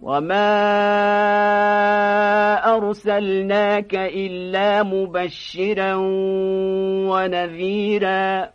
وما أرسلناك إلا مبشرا ونذيرا